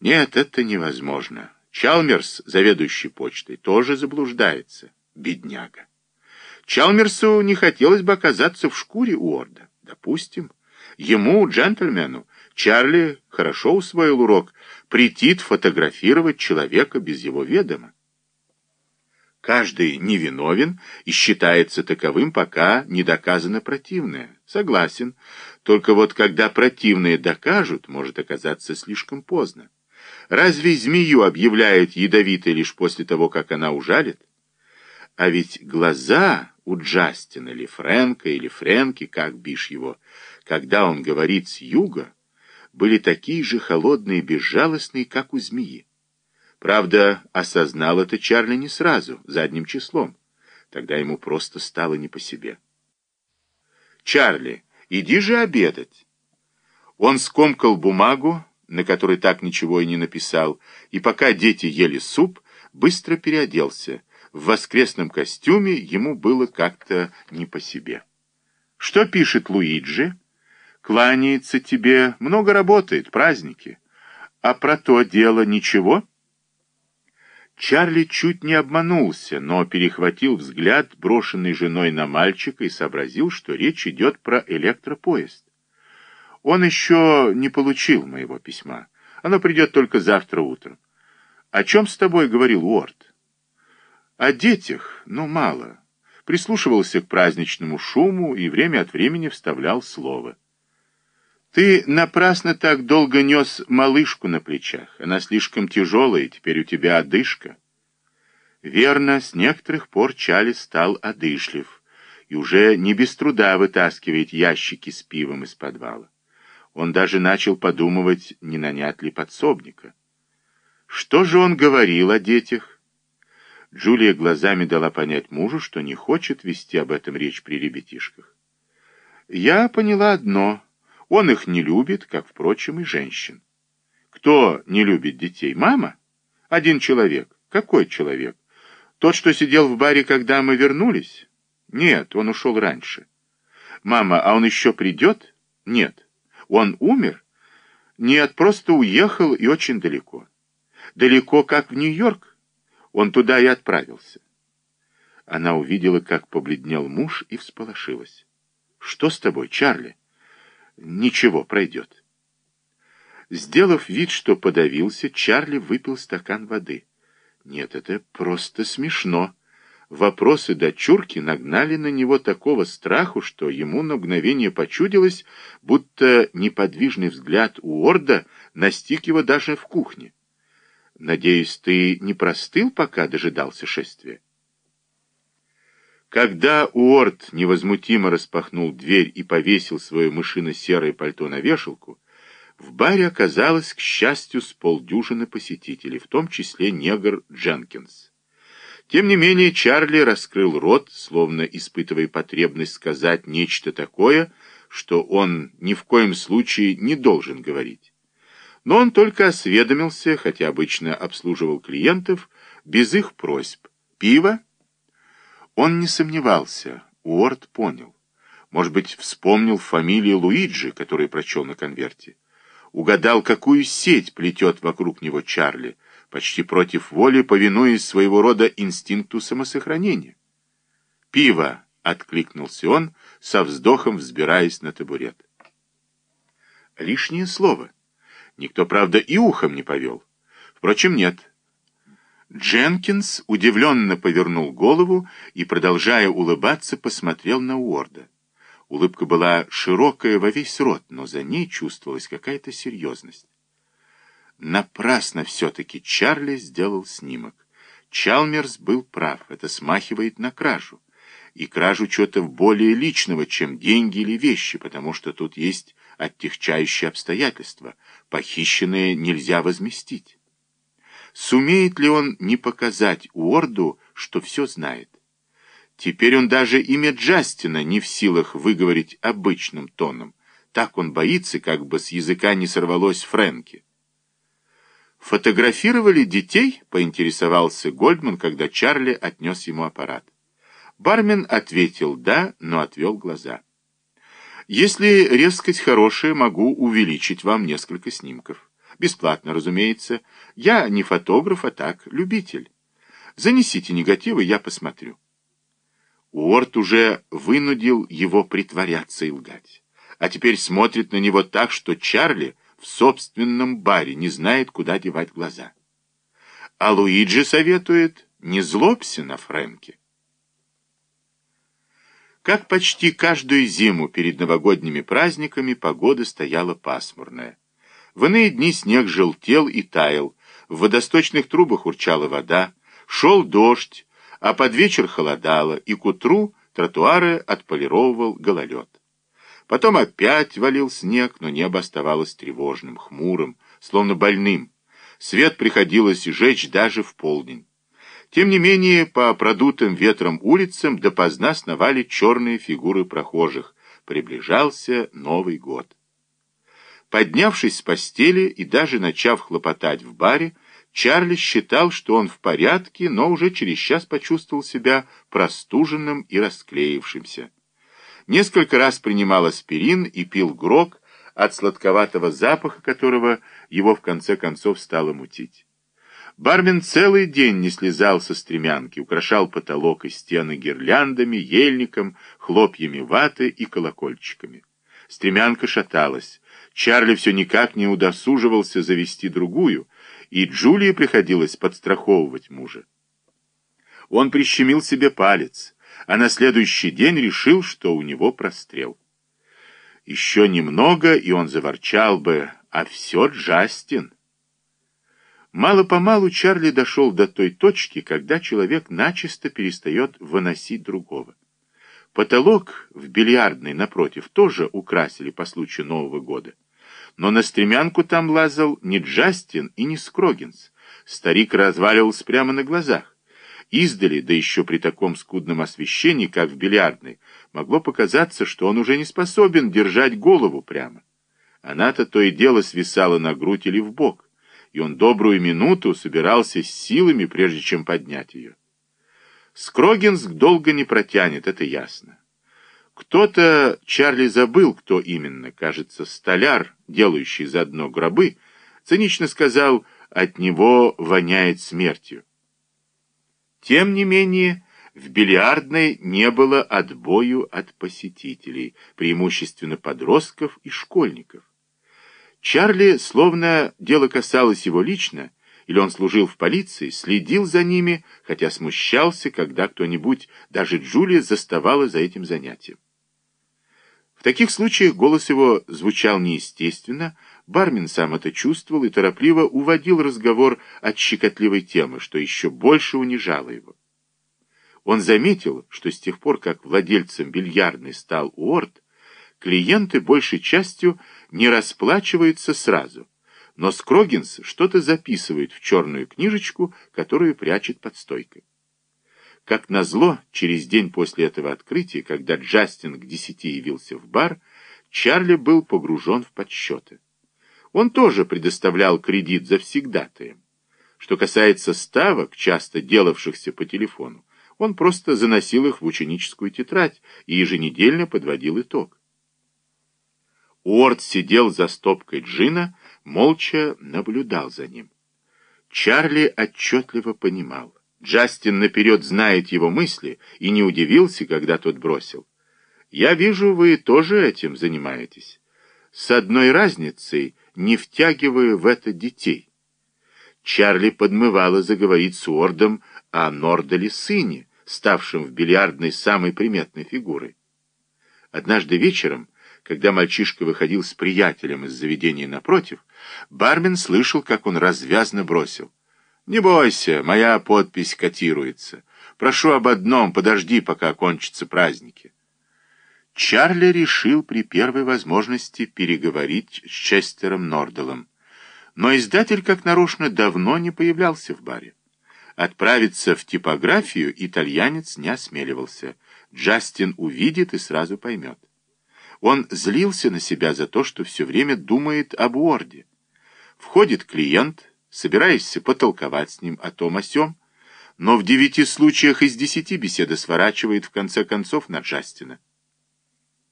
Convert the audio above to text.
Нет, это невозможно. Чалмерс, заведующий почтой, тоже заблуждается. Бедняга. Чалмерсу не хотелось бы оказаться в шкуре Уорда. Допустим. Ему, джентльмену, Чарли хорошо усвоил урок, претит фотографировать человека без его ведома. Каждый невиновен и считается таковым, пока не доказано противное. Согласен. Только вот когда противное докажут, может оказаться слишком поздно. Разве змею объявляют ядовитой лишь после того, как она ужалит? А ведь глаза у Джастина или Фрэнка или Фрэнки, как бишь его, когда он говорит с юга, были такие же холодные и безжалостные, как у змеи. Правда, осознал это Чарли не сразу, задним числом. Тогда ему просто стало не по себе. «Чарли, иди же обедать!» Он скомкал бумагу, на которой так ничего и не написал, и пока дети ели суп, быстро переоделся. В воскресном костюме ему было как-то не по себе. «Что пишет Луиджи?» кланяется тебе, много работает, праздники. А про то дело ничего?» Чарли чуть не обманулся, но перехватил взгляд, брошенный женой на мальчика, и сообразил, что речь идет про электропоезд. Он еще не получил моего письма. Оно придет только завтра утром. О чем с тобой говорил Уорд? О детях, но мало. Прислушивался к праздничному шуму и время от времени вставлял слово. Ты напрасно так долго нес малышку на плечах. Она слишком тяжелая, теперь у тебя одышка. Верно, с некоторых пор Чали стал одышлив и уже не без труда вытаскивает ящики с пивом из подвала. Он даже начал подумывать, не нанять ли подсобника. Что же он говорил о детях? Джулия глазами дала понять мужу, что не хочет вести об этом речь при ребятишках. Я поняла одно — он их не любит, как, впрочем, и женщин. Кто не любит детей? Мама? Один человек. Какой человек? Тот, что сидел в баре, когда мы вернулись? Нет, он ушел раньше. Мама, а он еще придет? Нет. Он умер? Нет, просто уехал и очень далеко. Далеко, как в Нью-Йорк? Он туда и отправился. Она увидела, как побледнел муж, и всполошилась. «Что с тобой, Чарли?» Ничего, пройдет. Сделав вид, что подавился, Чарли выпил стакан воды. Нет, это просто смешно. Вопросы дочурки нагнали на него такого страху, что ему на мгновение почудилось, будто неподвижный взгляд у Орда настиг его даже в кухне. «Надеюсь, ты не простыл, пока дожидался шествия?» Когда Уорд невозмутимо распахнул дверь и повесил свое мышино-серое пальто на вешалку, в баре оказалось, к счастью, с полдюжины посетителей, в том числе негр Дженкинс. Тем не менее Чарли раскрыл рот, словно испытывая потребность сказать нечто такое, что он ни в коем случае не должен говорить. Но он только осведомился, хотя обычно обслуживал клиентов, без их просьб. «Пиво?» Он не сомневался, Уорд понял. Может быть, вспомнил фамилию Луиджи, который прочел на конверте. Угадал, какую сеть плетет вокруг него Чарли, почти против воли, повинуясь своего рода инстинкту самосохранения. «Пиво!» — откликнулся он, со вздохом взбираясь на табурет. Лишнее слово. Никто, правда, и ухом не повел. Впрочем, нет. Дженкинс удивленно повернул голову и, продолжая улыбаться, посмотрел на Уорда. Улыбка была широкая во весь рот, но за ней чувствовалась какая-то серьезность. Напрасно все-таки Чарли сделал снимок. Чалмерс был прав, это смахивает на кражу. И кражу чего-то более личного, чем деньги или вещи, потому что тут есть оттягчающие обстоятельства. Похищенное нельзя возместить. Сумеет ли он не показать Уорду, что все знает? Теперь он даже имя Джастина не в силах выговорить обычным тоном. Так он боится, как бы с языка не сорвалось Фрэнки. «Фотографировали детей?» — поинтересовался Гольдман, когда Чарли отнес ему аппарат. Бармен ответил «да», но отвел глаза. «Если резкость хорошая, могу увеличить вам несколько снимков». Бесплатно, разумеется. Я не фотограф, а так, любитель. Занесите негативы, я посмотрю. Уорд уже вынудил его притворяться и лгать. А теперь смотрит на него так, что Чарли в собственном баре не знает, куда девать глаза. А Луиджи советует не злобся на Фрэнке. Как почти каждую зиму перед новогодними праздниками погода стояла пасмурная. В иные дни снег желтел и таял, в водосточных трубах урчала вода, шел дождь, а под вечер холодало, и к утру тротуары отполировывал гололед. Потом опять валил снег, но небо оставалось тревожным, хмурым, словно больным. Свет приходилось жечь даже в полдень. Тем не менее, по продутым ветром улицам допоздна сновали черные фигуры прохожих. Приближался Новый год. Поднявшись с постели и даже начав хлопотать в баре, Чарли считал, что он в порядке, но уже через час почувствовал себя простуженным и расклеившимся. Несколько раз принимал аспирин и пил грок, от сладковатого запаха которого его в конце концов стало мутить. Бармен целый день не слезал со стремянки, украшал потолок и стены гирляндами, ельником, хлопьями ваты и колокольчиками. Стремянка шаталась. Чарли все никак не удосуживался завести другую, и Джулии приходилось подстраховывать мужа. Он прищемил себе палец, а на следующий день решил, что у него прострел. Еще немного, и он заворчал бы, а все Джастин. Мало-помалу Чарли дошел до той точки, когда человек начисто перестает выносить другого. Потолок в бильярдной, напротив, тоже украсили по случаю Нового года. Но на стремянку там лазал не Джастин и не Скрогинс. Старик разваливался прямо на глазах. Издали, да еще при таком скудном освещении, как в бильярдной, могло показаться, что он уже не способен держать голову прямо. Она-то то и дело свисала на грудь или в бок, и он добрую минуту собирался с силами, прежде чем поднять ее. Скрогинск долго не протянет, это ясно. Кто-то, Чарли забыл, кто именно, кажется, столяр, делающий заодно гробы, цинично сказал, от него воняет смертью. Тем не менее, в бильярдной не было отбою от посетителей, преимущественно подростков и школьников. Чарли, словно дело касалось его лично, или он служил в полиции, следил за ними, хотя смущался, когда кто-нибудь, даже Джулия, заставала за этим занятием. В таких случаях голос его звучал неестественно, бармен сам это чувствовал и торопливо уводил разговор от щекотливой темы, что еще больше унижало его. Он заметил, что с тех пор, как владельцем бильярдной стал Уорд, клиенты большей частью не расплачиваются сразу, но Скрогинс что-то записывает в черную книжечку, которую прячет под стойкой. Как назло, через день после этого открытия, когда Джастин к десяти явился в бар, Чарли был погружен в подсчеты. Он тоже предоставлял кредит завсегдатаем. Что касается ставок, часто делавшихся по телефону, он просто заносил их в ученическую тетрадь и еженедельно подводил итог. Уорд сидел за стопкой джина, молча наблюдал за ним. Чарли отчетливо понимал. Джастин наперед знает его мысли и не удивился, когда тот бросил. «Я вижу, вы тоже этим занимаетесь. С одной разницей, не втягивая в это детей». Чарли подмывало заговорить с Уордом о Нордале сыне, ставшем в бильярдной самой приметной фигурой. Однажды вечером когда мальчишка выходил с приятелем из заведения напротив, бармен слышал, как он развязно бросил. «Не бойся, моя подпись котируется. Прошу об одном, подожди, пока кончатся праздники». Чарли решил при первой возможности переговорить с Честером Норделом. Но издатель, как нарочно, давно не появлялся в баре. Отправиться в типографию итальянец не осмеливался. Джастин увидит и сразу поймет. Он злился на себя за то, что все время думает об Уорде. Входит клиент, собираешься потолковать с ним о том о сём, но в девяти случаях из десяти беседа сворачивает в конце концов на Джастина.